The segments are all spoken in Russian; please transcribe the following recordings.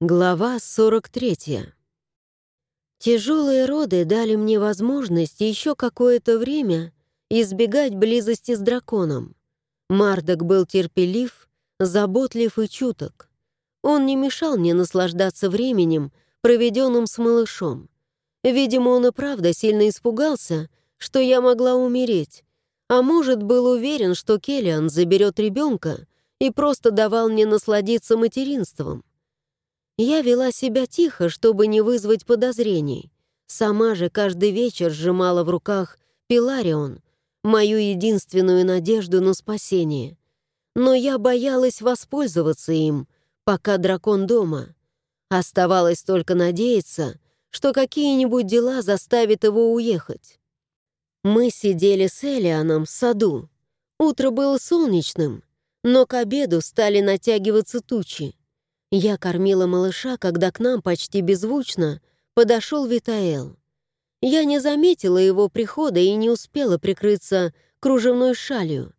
Глава 43. Тяжелые роды дали мне возможность еще какое-то время избегать близости с драконом. Мардок был терпелив, заботлив и чуток. Он не мешал мне наслаждаться временем, проведенным с малышом. Видимо, он и правда сильно испугался, что я могла умереть, а может, был уверен, что Келлиан заберет ребенка и просто давал мне насладиться материнством. Я вела себя тихо, чтобы не вызвать подозрений. Сама же каждый вечер сжимала в руках Пиларион, мою единственную надежду на спасение. Но я боялась воспользоваться им, пока дракон дома. Оставалось только надеяться, что какие-нибудь дела заставят его уехать. Мы сидели с Элианом в саду. Утро было солнечным, но к обеду стали натягиваться тучи. Я кормила малыша, когда к нам почти беззвучно подошел Витаэл. Я не заметила его прихода и не успела прикрыться кружевной шалью.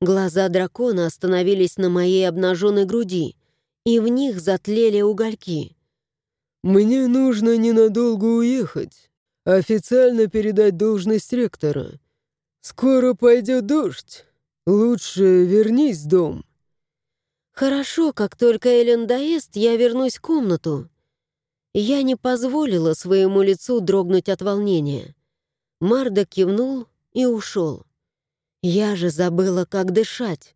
Глаза дракона остановились на моей обнаженной груди, и в них затлели угольки. «Мне нужно ненадолго уехать, официально передать должность ректора. Скоро пойдет дождь. Лучше вернись в дом». «Хорошо, как только Эллен доест, я вернусь в комнату». Я не позволила своему лицу дрогнуть от волнения. Марда кивнул и ушел. Я же забыла, как дышать.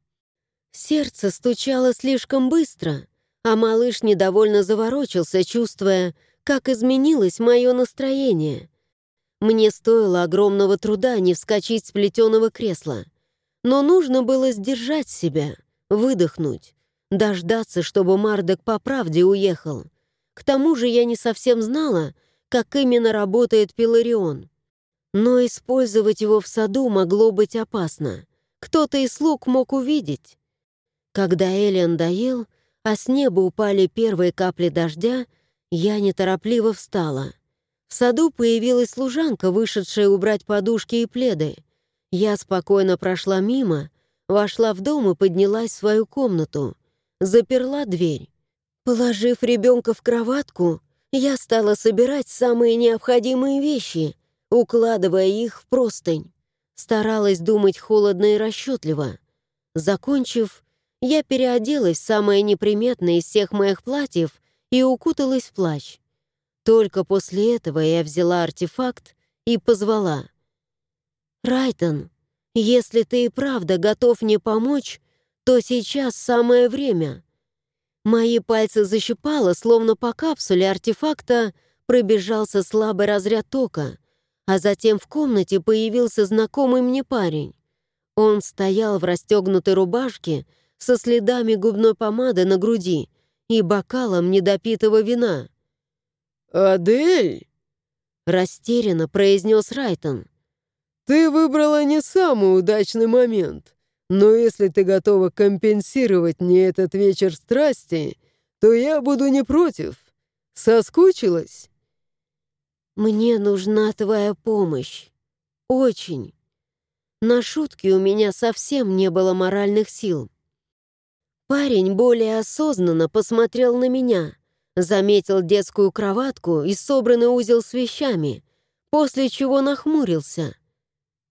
Сердце стучало слишком быстро, а малыш недовольно заворочился, чувствуя, как изменилось мое настроение. Мне стоило огромного труда не вскочить с плетеного кресла. Но нужно было сдержать себя, выдохнуть, дождаться, чтобы Мардок по правде уехал. К тому же я не совсем знала, как именно работает Пиларион. Но использовать его в саду могло быть опасно. Кто-то из слуг мог увидеть. Когда Элиан доел, а с неба упали первые капли дождя, я неторопливо встала. В саду появилась служанка, вышедшая убрать подушки и пледы. Я спокойно прошла мимо, вошла в дом и поднялась в свою комнату заперла дверь. Положив ребенка в кроватку, я стала собирать самые необходимые вещи, укладывая их в простынь. Старалась думать холодно и расчетливо. Закончив, я переоделась в самое неприметное из всех моих платьев и укуталась в плащ. Только после этого я взяла артефакт и позвала. «Райтон, если ты и правда готов мне помочь, то сейчас самое время. Мои пальцы защипало, словно по капсуле артефакта пробежался слабый разряд тока, а затем в комнате появился знакомый мне парень. Он стоял в расстегнутой рубашке со следами губной помады на груди и бокалом недопитого вина. «Адель!» — растерянно произнес Райтон. «Ты выбрала не самый удачный момент. Но если ты готова компенсировать мне этот вечер страсти, то я буду не против. Соскучилась?» «Мне нужна твоя помощь. Очень. На шутки у меня совсем не было моральных сил. Парень более осознанно посмотрел на меня, заметил детскую кроватку и собранный узел с вещами, после чего нахмурился.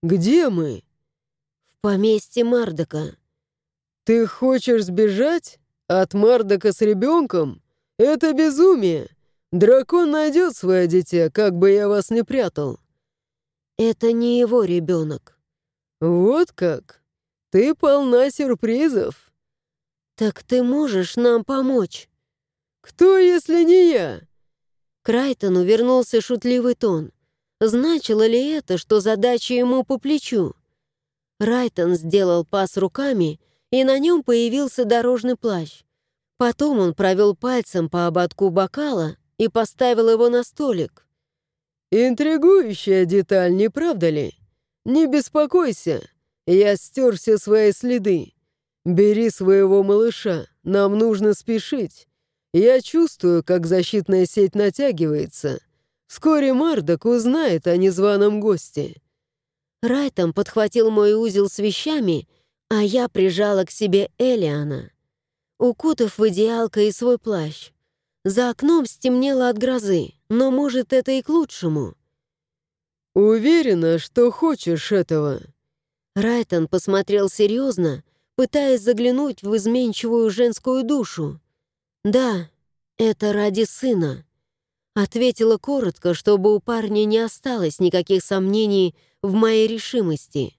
«Где мы?» Поместье Мардока. «Ты хочешь сбежать? От Мардока с ребенком? Это безумие! Дракон найдет свое дитя, как бы я вас не прятал». «Это не его ребенок». «Вот как? Ты полна сюрпризов». «Так ты можешь нам помочь?» «Кто, если не я?» Крайтону вернулся шутливый тон. Значило ли это, что задача ему по плечу? Райтон сделал пас руками, и на нем появился дорожный плащ. Потом он провел пальцем по ободку бокала и поставил его на столик. «Интригующая деталь, не правда ли? Не беспокойся, я стер все свои следы. Бери своего малыша, нам нужно спешить. Я чувствую, как защитная сеть натягивается. Вскоре Мардок узнает о незваном госте. Райтом подхватил мой узел с вещами, а я прижала к себе Элиана, укутав в идеалка и свой плащ. За окном стемнело от грозы, но, может, это и к лучшему. «Уверена, что хочешь этого?» Райтон посмотрел серьезно, пытаясь заглянуть в изменчивую женскую душу. «Да, это ради сына». Ответила коротко, чтобы у парня не осталось никаких сомнений в моей решимости.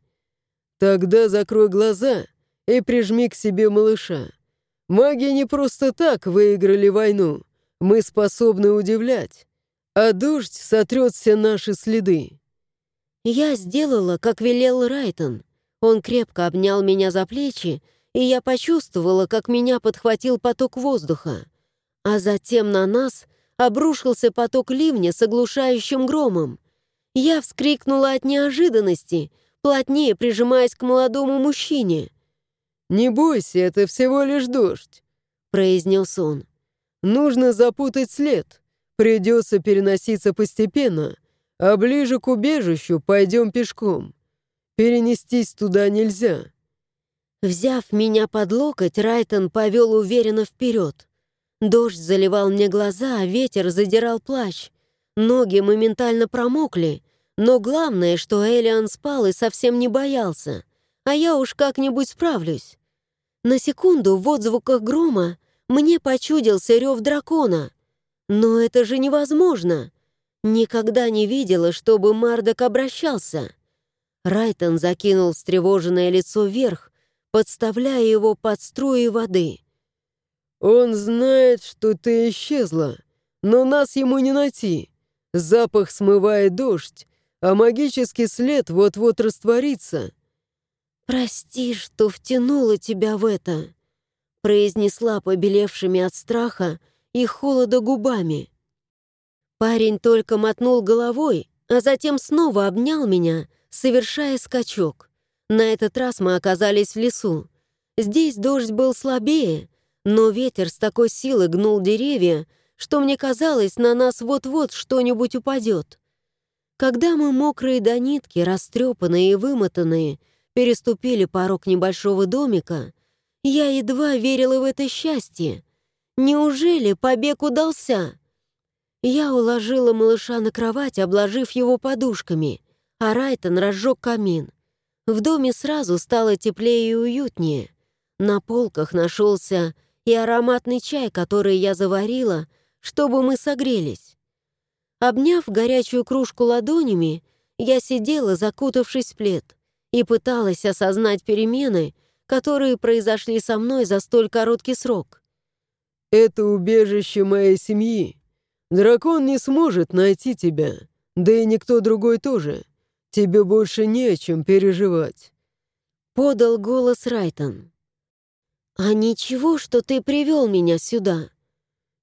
«Тогда закрой глаза и прижми к себе малыша. Маги не просто так выиграли войну. Мы способны удивлять, а дождь сотрет все наши следы». Я сделала, как велел Райтон. Он крепко обнял меня за плечи, и я почувствовала, как меня подхватил поток воздуха. А затем на нас обрушился поток ливня с оглушающим громом. Я вскрикнула от неожиданности, плотнее прижимаясь к молодому мужчине. «Не бойся, это всего лишь дождь», — произнес он. «Нужно запутать след. Придется переноситься постепенно, а ближе к убежищу пойдем пешком. Перенестись туда нельзя». Взяв меня под локоть, Райтон повел уверенно вперед. Дождь заливал мне глаза, а ветер задирал плащ. Ноги моментально промокли, но главное, что Элиан спал и совсем не боялся, а я уж как-нибудь справлюсь. На секунду в отзвуках грома мне почудился рев дракона. Но это же невозможно. Никогда не видела, чтобы Мардок обращался. Райтон закинул встревоженное лицо вверх, подставляя его под струи воды. «Он знает, что ты исчезла, но нас ему не найти. Запах смывает дождь, а магический след вот-вот растворится». «Прости, что втянула тебя в это», — произнесла побелевшими от страха и холода губами. Парень только мотнул головой, а затем снова обнял меня, совершая скачок. На этот раз мы оказались в лесу. Здесь дождь был слабее, но ветер с такой силой гнул деревья, что мне казалось, на нас вот-вот что-нибудь упадет. Когда мы мокрые до нитки, растрепанные и вымотанные, переступили порог небольшого домика, я едва верила в это счастье. Неужели побег удался? Я уложила малыша на кровать, обложив его подушками, а Райтон разжег камин. В доме сразу стало теплее и уютнее. На полках нашелся и ароматный чай, который я заварила, чтобы мы согрелись. Обняв горячую кружку ладонями, я сидела, закутавшись в плед, и пыталась осознать перемены, которые произошли со мной за столь короткий срок. «Это убежище моей семьи. Дракон не сможет найти тебя, да и никто другой тоже. Тебе больше не о чем переживать», — подал голос Райтон. «А ничего, что ты привел меня сюда?»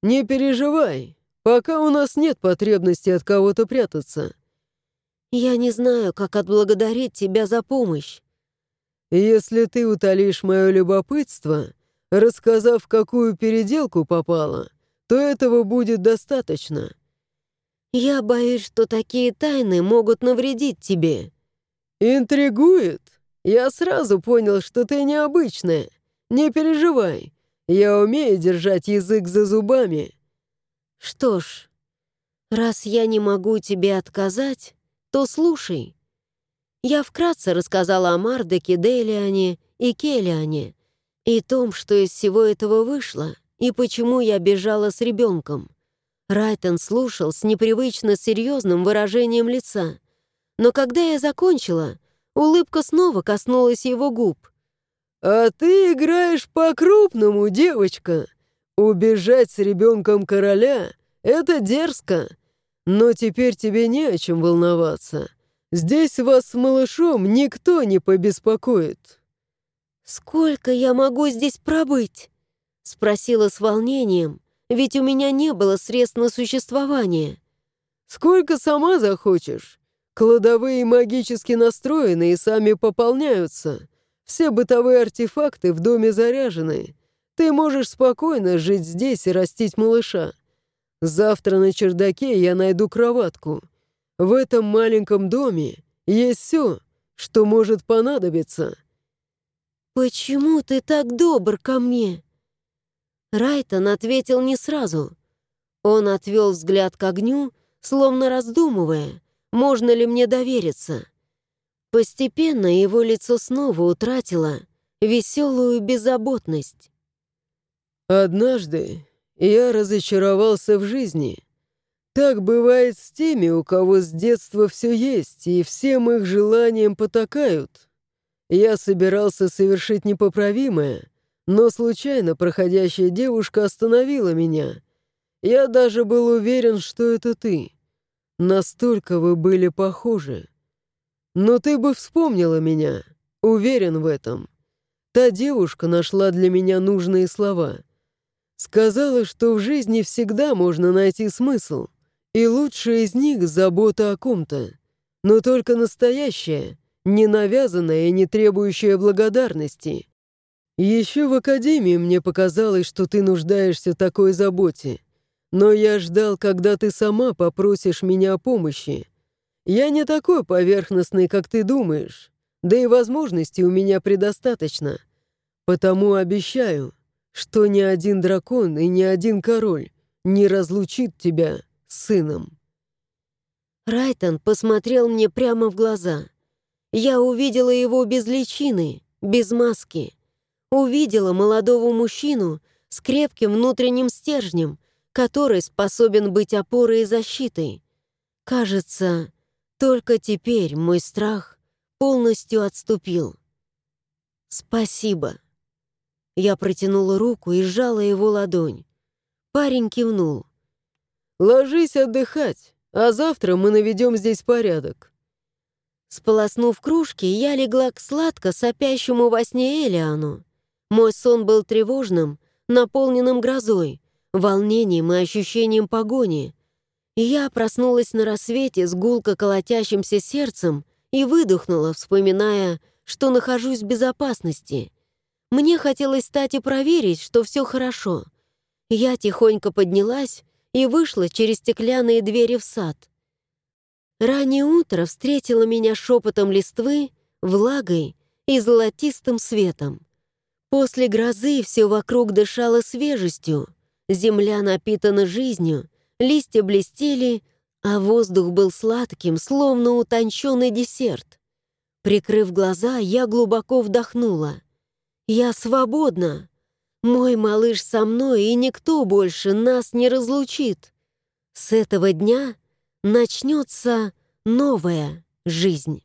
«Не переживай, пока у нас нет потребности от кого-то прятаться». «Я не знаю, как отблагодарить тебя за помощь». «Если ты утолишь мое любопытство, рассказав, в какую переделку попала, то этого будет достаточно». «Я боюсь, что такие тайны могут навредить тебе». «Интригует? Я сразу понял, что ты необычная. Не переживай, я умею держать язык за зубами». «Что ж, раз я не могу тебе отказать, то слушай». Я вкратце рассказала о Мардеке, Делиане и Келиане и том, что из всего этого вышло, и почему я бежала с ребенком. Райтон слушал с непривычно серьезным выражением лица. Но когда я закончила, улыбка снова коснулась его губ. «А ты играешь по-крупному, девочка. Убежать с ребенком короля — это дерзко. Но теперь тебе не о чем волноваться. Здесь вас с малышом никто не побеспокоит». «Сколько я могу здесь пробыть?» — спросила с волнением, ведь у меня не было средств на существование. «Сколько сама захочешь. Кладовые магически настроены и сами пополняются. Все бытовые артефакты в доме заряжены. Ты можешь спокойно жить здесь и растить малыша. Завтра на чердаке я найду кроватку. В этом маленьком доме есть все, что может понадобиться». «Почему ты так добр ко мне?» Райтон ответил не сразу. Он отвел взгляд к огню, словно раздумывая, можно ли мне довериться. Постепенно его лицо снова утратило веселую беззаботность. «Однажды я разочаровался в жизни. Так бывает с теми, у кого с детства все есть, и всем их желаниям потакают. Я собирался совершить непоправимое, но случайно проходящая девушка остановила меня. Я даже был уверен, что это ты. Настолько вы были похожи. Но ты бы вспомнила меня, уверен в этом. Та девушка нашла для меня нужные слова. Сказала, что в жизни всегда можно найти смысл, и лучшая из них — забота о ком-то. Но только настоящая, не навязанная и не требующая благодарности. Еще в академии мне показалось, что ты нуждаешься в такой заботе. Но я ждал, когда ты сама попросишь меня о помощи. Я не такой поверхностный, как ты думаешь. Да и возможностей у меня предостаточно. Потому обещаю, что ни один дракон и ни один король не разлучит тебя с сыном. Райтон посмотрел мне прямо в глаза. Я увидела его без личины, без маски. Увидела молодого мужчину с крепким внутренним стержнем, который способен быть опорой и защитой. Кажется, только теперь мой страх полностью отступил. «Спасибо». Я протянула руку и сжала его ладонь. Парень кивнул. «Ложись отдыхать, а завтра мы наведем здесь порядок». Сполоснув кружки, я легла к сладко сопящему во сне Элиану. Мой сон был тревожным, наполненным грозой, волнением и ощущением погони. Я проснулась на рассвете с гулко колотящимся сердцем и выдохнула, вспоминая, что нахожусь в безопасности. Мне хотелось встать и проверить, что все хорошо. Я тихонько поднялась и вышла через стеклянные двери в сад. Раннее утро встретило меня шепотом листвы, влагой и золотистым светом. После грозы все вокруг дышало свежестью, Земля напитана жизнью, листья блестели, а воздух был сладким, словно утонченный десерт. Прикрыв глаза, я глубоко вдохнула. «Я свободна! Мой малыш со мной, и никто больше нас не разлучит. С этого дня начнется новая жизнь».